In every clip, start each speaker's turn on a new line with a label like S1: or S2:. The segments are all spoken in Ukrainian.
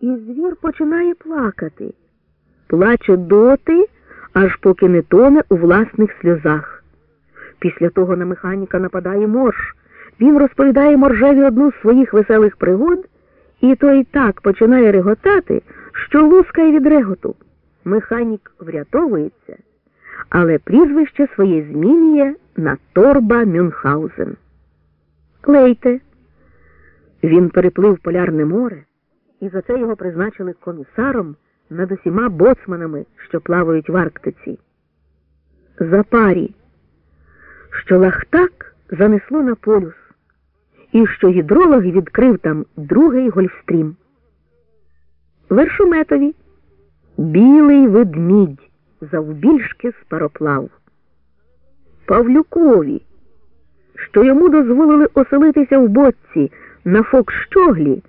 S1: і звір починає плакати. Плаче доти, аж поки не тоне у власних сльозах. Після того на механіка нападає морж. Він розповідає моржеві одну з своїх веселих пригод, і той так починає реготати, що лускає від реготу. Механік врятовується, але прізвище своє змінює на торба Мюнхгаузен. Лейте. Він переплив полярне море, і за це його призначили комісаром над усіма боцманами, що плавають в Арктиці. Запарі, що лахтак занесло на полюс, і що гідролог відкрив там другий гольфстрім. Вершометові білий ведмідь завбільшки з пароплав. Павлюкові, що йому дозволили оселитися в боці на фокщоглі,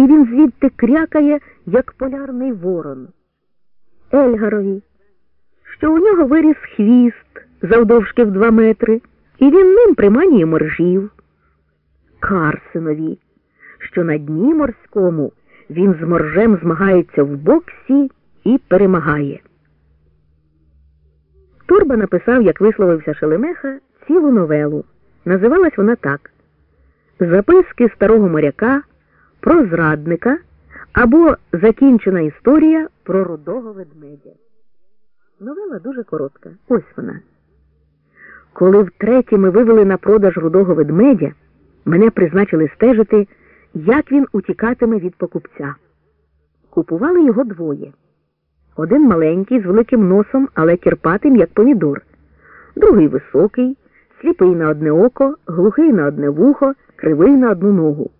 S1: і він звідти крякає, як полярний ворон. Ельгарові, що у нього виріс хвіст завдовжки в два метри, і він ним приманює моржів. Карсенові, що на дні морському він з моржем змагається в боксі і перемагає. Турба написав, як висловився Шелемеха, цілу новелу. Називалась вона так Записки старого моряка про зрадника або Закінчена історія про рудого ведмедя. Новела дуже коротка. Ось вона. Коли втретє ми вивели на продаж рудого ведмедя, мене призначили стежити, як він утікатиме від покупця. Купували його двоє. Один маленький, з великим носом, але кірпатим, як помідор, другий високий, сліпий на одне око, глухий на одне вухо, кривий на одну ногу.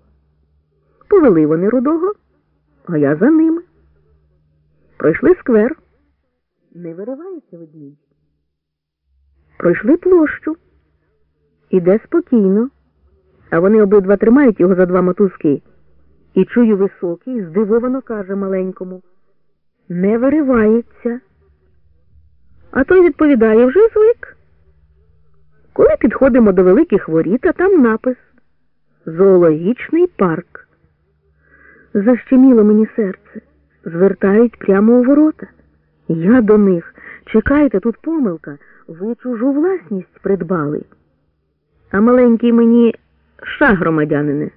S1: Повели вони рудого, а я за ними. Пройшли сквер. Не виривається ведмідь. Пройшли площу. Іде спокійно, а вони обидва тримають його за два мотузки. І чую високий, здивовано каже маленькому. Не виривається. А той відповідає вже звик. Коли підходимо до великих воріт, а там напис Зоологічний парк. Защеміло мені серце. Звертають прямо у ворота. Я до них. Чекайте, тут помилка. Ви чужу власність придбали. А маленький мені ша, громадянине,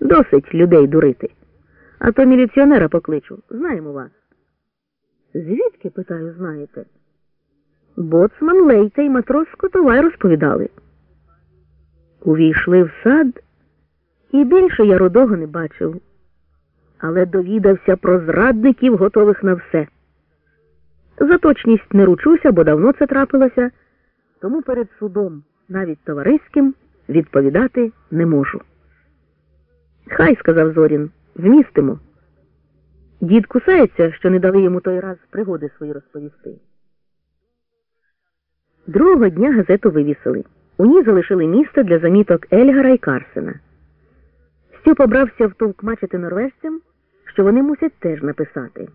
S1: досить людей дурити. А то міліціонера покличу. Знаємо вас. Звідки, питаю, знаєте? Боцман Лейта і матрос Скотовай розповідали. Увійшли в сад, і більше я рудого не бачив, але довідався про зрадників, готових на все. За точність не ручуся, бо давно це трапилося, тому перед судом, навіть товариським, відповідати не можу. Хай, сказав Зорін, вмістимо. Дід кусається, що не дали йому той раз пригоди свої розповісти. Другого дня газету вивісили. У ній залишили місце для заміток Ельгара і Карсена. Стюп обрався втовкмачити норвежцям, що вони мусять теж написати.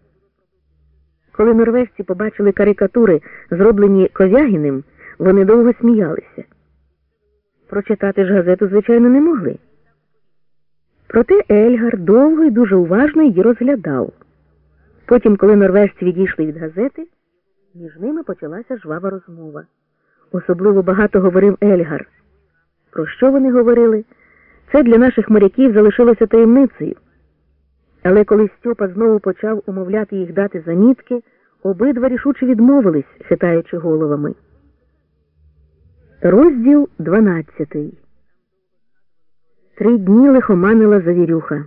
S1: Коли норвежці побачили карикатури, зроблені Ковягіним, вони довго сміялися. Прочитати ж газету, звичайно, не могли. Проте Ельгар довго і дуже уважно її розглядав. Потім, коли норвежці відійшли від газети, між ними почалася жвава розмова. Особливо багато говорив Ельгар. Про що вони говорили? Це для наших моряків залишилося таємницею. Але коли Стьопа знову почав умовляти їх дати замітки, обидва рішуче відмовились, хитаючи головами. Розділ 12 Три дні лихоманила завірюха.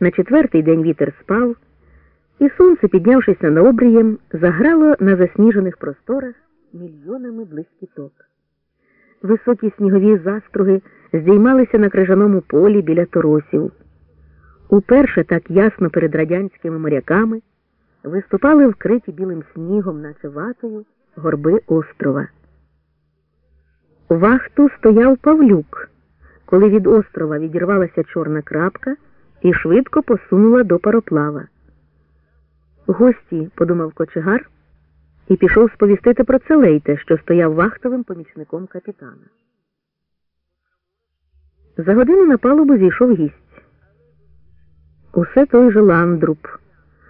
S1: На четвертий день вітер спав, і сонце, піднявшись над обрієм, заграло на засніжених просторах мільйонами блискіток. Високі снігові заструги здіймалися на крижаному полі біля торосів. Уперше так ясно перед радянськими моряками виступали вкриті білим снігом, наче ватою, горби острова. Вахту стояв Павлюк, коли від острова відірвалася чорна крапка і швидко посунула до пароплава. Гості, подумав кочегар, і пішов сповістити про це Лейте, що стояв вахтовим помічником капітана. За годину на палубу зійшов гість. Усе той же ландруб.